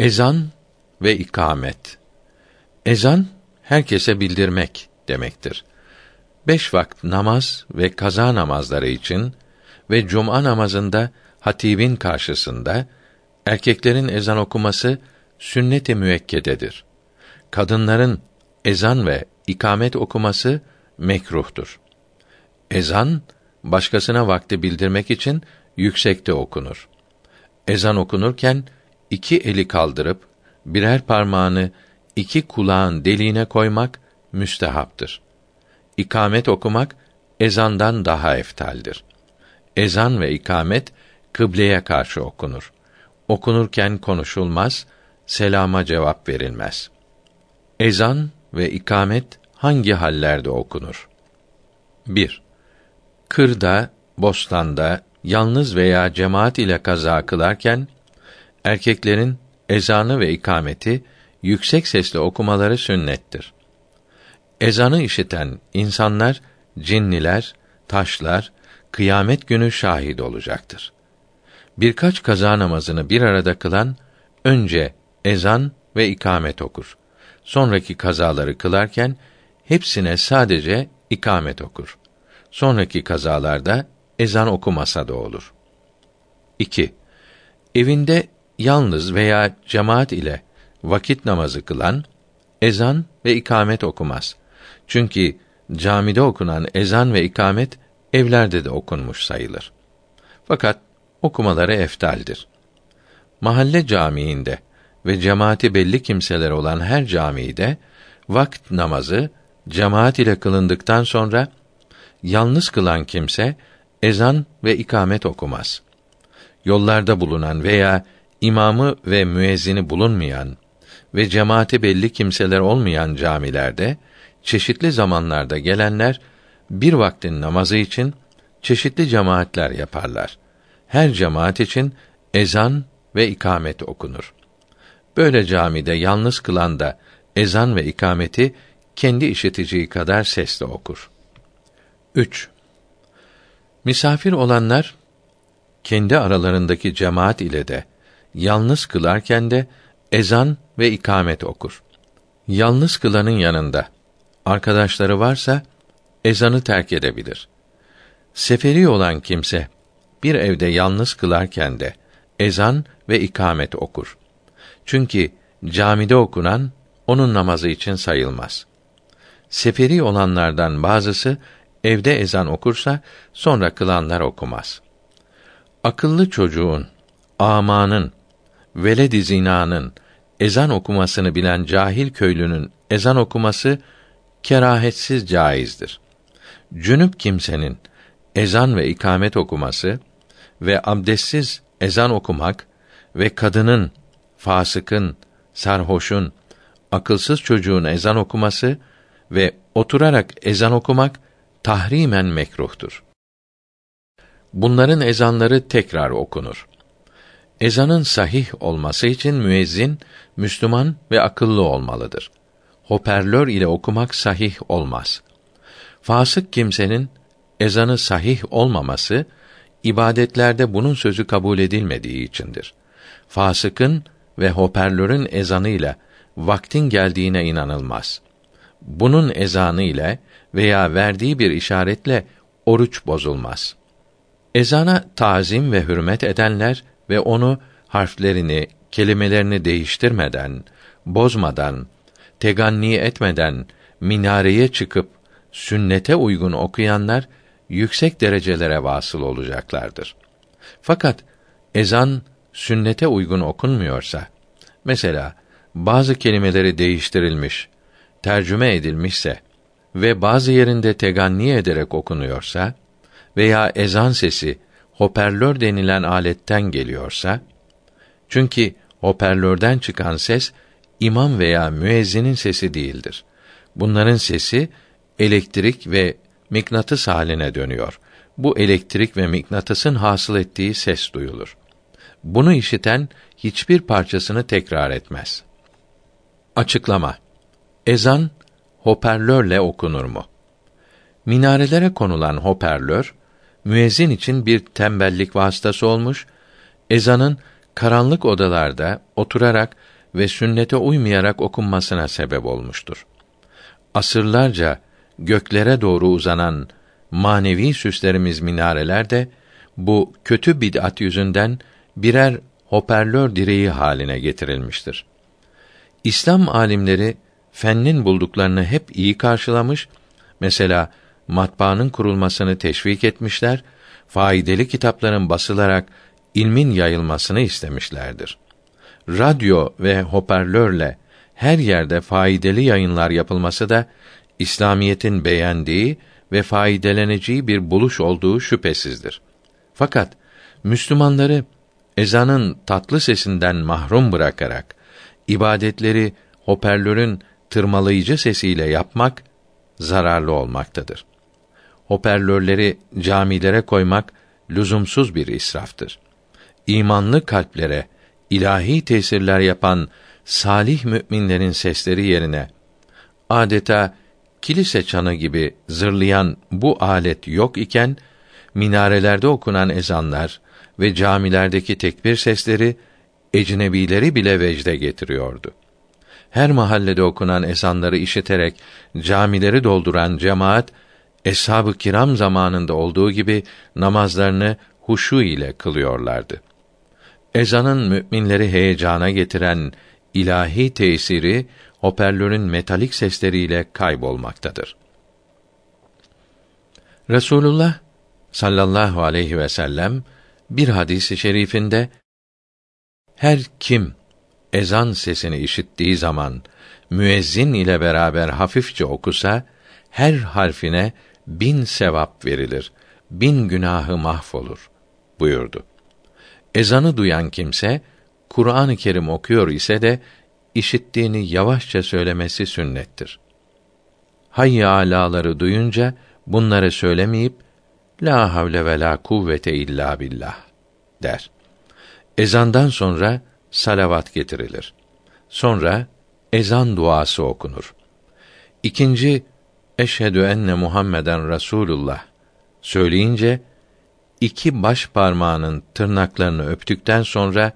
Ezan ve ikamet. Ezan herkese bildirmek demektir. Beş vakit namaz ve kaza namazları için ve cuma namazında hatibin karşısında erkeklerin ezan okuması sünnet-i müekkededir. Kadınların ezan ve ikamet okuması mekruhtur. Ezan başkasına vakti bildirmek için yüksekte okunur. Ezan okunurken iki eli kaldırıp birer parmağını iki kulağın deliğine koymak müstehaptır. İkamet okumak ezandan daha eftaldir. Ezan ve ikamet kıbleye karşı okunur. Okunurken konuşulmaz, selama cevap verilmez. Ezan ve ikamet hangi hallerde okunur? 1. Kırda, bostanda, yalnız veya cemaat ile kaza kılarken erkeklerin ezanı ve ikameti yüksek sesle okumaları sünnettir. Ezanı işiten insanlar, cinniler, taşlar, kıyamet günü şahit olacaktır. Birkaç kaza namazını bir arada kılan, önce ezan ve ikamet okur. Sonraki kazaları kılarken, hepsine sadece ikamet okur. Sonraki kazalarda ezan okumasa da olur. 2. Evinde yalnız veya cemaat ile vakit namazı kılan ezan ve ikamet okumaz. Çünkü camide okunan ezan ve ikamet evlerde de okunmuş sayılır. Fakat okumaları eftaldir. Mahalle camiinde ve cemaati belli kimseler olan her camide vakt namazı cemaat ile kılındıktan sonra yalnız kılan kimse ezan ve ikamet okumaz. Yollarda bulunan veya imamı ve müezzini bulunmayan ve cemaati belli kimseler olmayan camilerde çeşitli zamanlarda gelenler bir vaktin namazı için çeşitli cemaatler yaparlar. Her cemaat için ezan ve ikamet okunur. Böyle camide yalnız kılan da ezan ve ikameti kendi işiteceği kadar sesle okur. 3. Misafir olanlar kendi aralarındaki cemaat ile de yalnız kılarken de ezan ve ikamet okur. Yalnız kılanın yanında arkadaşları varsa ezanı terk edebilir. Seferi olan kimse bir evde yalnız kılarken de ezan ve ikamet okur. Çünkü camide okunan onun namazı için sayılmaz. Seferi olanlardan bazısı evde ezan okursa sonra kılanlar okumaz. Akıllı çocuğun, amanın, veled zinanın ezan okumasını bilen cahil köylünün ezan okuması kerahetsiz caizdir. Cünüp kimsenin ezan ve ikamet okuması ve abdestsiz ezan okumak ve kadının, fasıkın, sarhoşun, akılsız çocuğun ezan okuması ve oturarak ezan okumak tahrimen mekruhtur. Bunların ezanları tekrar okunur. Ezanın sahih olması için müezzin Müslüman ve akıllı olmalıdır. Hoparlör ile okumak sahih olmaz. Fasık kimsenin ezanı sahih olmaması ibadetlerde bunun sözü kabul edilmediği içindir. Fasıkın ve hoparlörün ezanıyla vaktin geldiğine inanılmaz. Bunun ezanı ile veya verdiği bir işaretle oruç bozulmaz. Ezana tazim ve hürmet edenler ve onu harflerini, kelimelerini değiştirmeden, bozmadan, teganni etmeden minareye çıkıp sünnete uygun okuyanlar yüksek derecelere vasıl olacaklardır. Fakat ezan sünnete uygun okunmuyorsa, mesela bazı kelimeleri değiştirilmiş, tercüme edilmişse ve bazı yerinde teganni ederek okunuyorsa veya ezan sesi hoparlör denilen aletten geliyorsa çünkü hoparlörden çıkan ses imam veya müezzinin sesi değildir. Bunların sesi elektrik ve mıknatıs haline dönüyor. Bu elektrik ve mıknatısın hasıl ettiği ses duyulur. Bunu işiten hiçbir parçasını tekrar etmez. Açıklama. Ezan hoparlörle okunur mu? Minarelere konulan hoparlör müezzin için bir tembellik vasıtası olmuş, ezanın karanlık odalarda oturarak ve sünnete uymayarak okunmasına sebep olmuştur. Asırlarca göklere doğru uzanan manevi süslerimiz minareler de bu kötü bid'at yüzünden birer hoparlör direği haline getirilmiştir. İslam alimleri fennin bulduklarını hep iyi karşılamış, mesela matbaanın kurulmasını teşvik etmişler, faydalı kitapların basılarak ilmin yayılmasını istemişlerdir. Radyo ve hoparlörle her yerde faydalı yayınlar yapılması da İslamiyetin beğendiği ve faydeleneceği bir buluş olduğu şüphesizdir. Fakat Müslümanları ezanın tatlı sesinden mahrum bırakarak ibadetleri hoparlörün tırmalayıcı sesiyle yapmak zararlı olmaktadır. Hoparlörleri camilere koymak lüzumsuz bir israftır. İmanlı kalplere ilahi tesirler yapan salih müminlerin sesleri yerine adeta kilise çanı gibi zırlayan bu alet yok iken minarelerde okunan ezanlar ve camilerdeki tekbir sesleri ecnebileri bile vecde getiriyordu. Her mahallede okunan ezanları işiterek camileri dolduran cemaat eshab-ı kiram zamanında olduğu gibi namazlarını huşu ile kılıyorlardı. Ezanın müminleri heyecana getiren ilahi tesiri hoparlörün metalik sesleriyle kaybolmaktadır. Resulullah sallallahu aleyhi ve sellem bir hadisi şerifinde her kim ezan sesini işittiği zaman müezzin ile beraber hafifçe okusa her harfine bin sevap verilir, bin günahı mahvolur buyurdu. Ezanı duyan kimse Kur'an-ı Kerim okuyor ise de işittiğini yavaşça söylemesi sünnettir. Hayy alaları duyunca bunları söylemeyip la havle ve la kuvvete illa billah der. Ezandan sonra salavat getirilir. Sonra ezan duası okunur. İkinci eşhedü enne Muhammeden Rasulullah söyleyince iki baş parmağının tırnaklarını öptükten sonra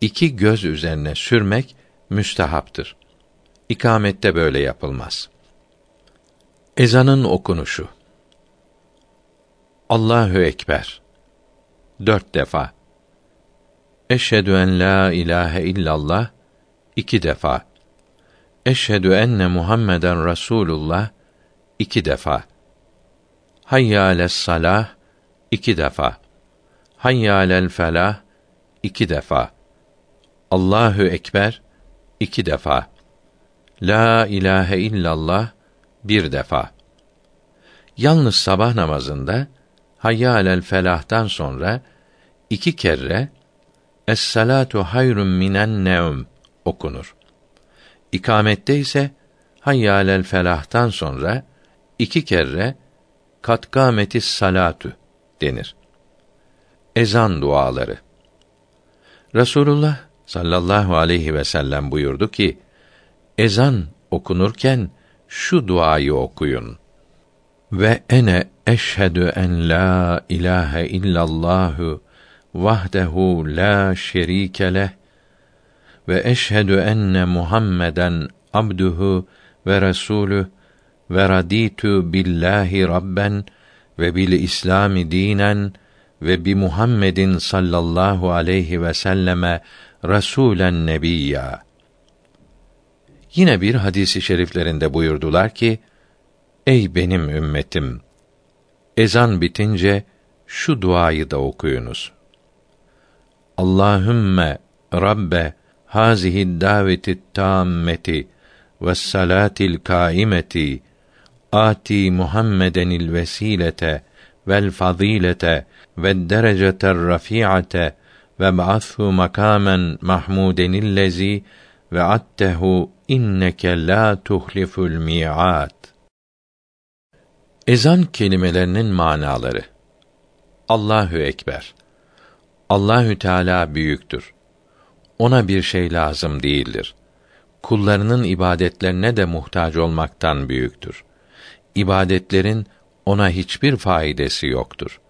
iki göz üzerine sürmek müstehaptır. İkamette böyle yapılmaz. Ezanın okunuşu. Allahü ekber. Dört defa. Eşhedü en la ilahe illallah iki defa. Eşhedü enne Muhammeden Rasulullah iki defa. Hayya ales salah iki defa. Hayya alel felah iki defa. Allahü ekber iki defa. La ilahe illallah bir defa. Yalnız sabah namazında Hayya alel felah'tan sonra iki kere Es-salatu hayrun minen nevm okunur. İkamette ise Hayya alel felah'tan sonra iki kere kat kâmetis salatu denir. Ezan duaları. Resulullah sallallahu aleyhi ve sellem buyurdu ki: Ezan okunurken şu duayı okuyun. Ve ene eşhedü en la ilahe illallahu vahdehu la şerike leh ve eşhedü enne Muhammeden abduhu ve resulü ve raditu billahi rabben ve bil İslami dinen ve bi Muhammedin sallallahu aleyhi ve selleme rasulen nebiyya. Yine bir hadisi şeriflerinde buyurdular ki: Ey benim ümmetim! Ezan bitince şu duayı da okuyunuz. Allahümme Rabbe hazihi daveti tammeti ve salatil kaimeti ati Muhammedenil vesilete vel fazilete ve dereceter rafi'ate ve ba'athu makamen mahmudenillezi ve attehu inneke la tuhliful mi'at. Ezan kelimelerinin manaları. Allahü ekber. Allahü Teala büyüktür. Ona bir şey lazım değildir. Kullarının ibadetlerine de muhtaç olmaktan büyüktür. İbadetlerin ona hiçbir faydası yoktur.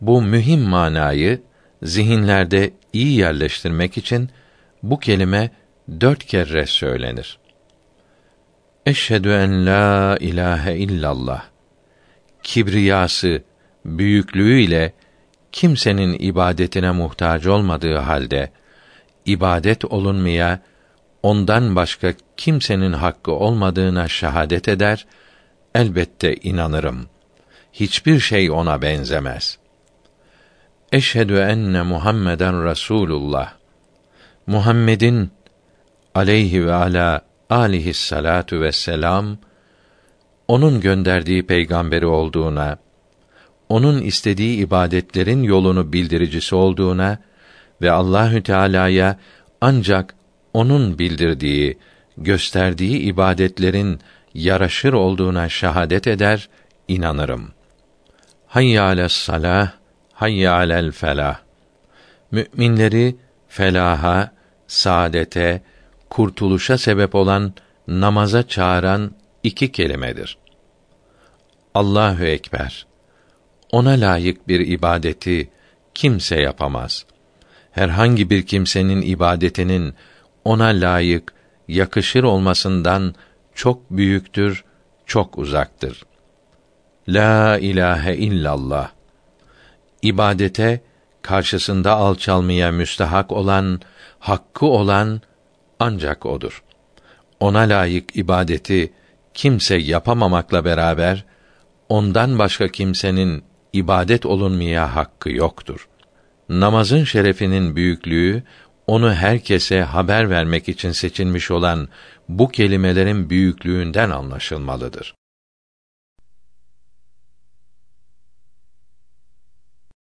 Bu mühim manayı zihinlerde iyi yerleştirmek için bu kelime dört kere söylenir. Eşhedü en la ilahe illallah. Kibriyası, büyüklüğüyle kimsenin ibadetine muhtaç olmadığı halde ibadet olunmaya ondan başka kimsenin hakkı olmadığına şahadet eder, elbette inanırım. Hiçbir şey ona benzemez. Eşhedü enne Muhammeden Rasulullah. Muhammed'in aleyhi ve ala alihi salatu ve selam onun gönderdiği peygamberi olduğuna, onun istediği ibadetlerin yolunu bildiricisi olduğuna ve Allahü Teala'ya ancak onun bildirdiği, gösterdiği ibadetlerin yaraşır olduğuna şahadet eder, inanırım. Hayy ales salah, hayy. Müminleri felaha, saadete, kurtuluşa sebep olan namaza çağıran iki kelimedir. Allahu ekber. Ona layık bir ibadeti kimse yapamaz. Herhangi bir kimsenin ibadetinin ona layık, yakışır olmasından çok büyüktür, çok uzaktır. La ilahe illallah. İbadete karşısında alçalmaya müstahak olan, hakkı olan ancak odur. Ona layık ibadeti kimse yapamamakla beraber ondan başka kimsenin ibadet olunmaya hakkı yoktur. Namazın şerefinin büyüklüğü onu herkese haber vermek için seçilmiş olan bu kelimelerin büyüklüğünden anlaşılmalıdır.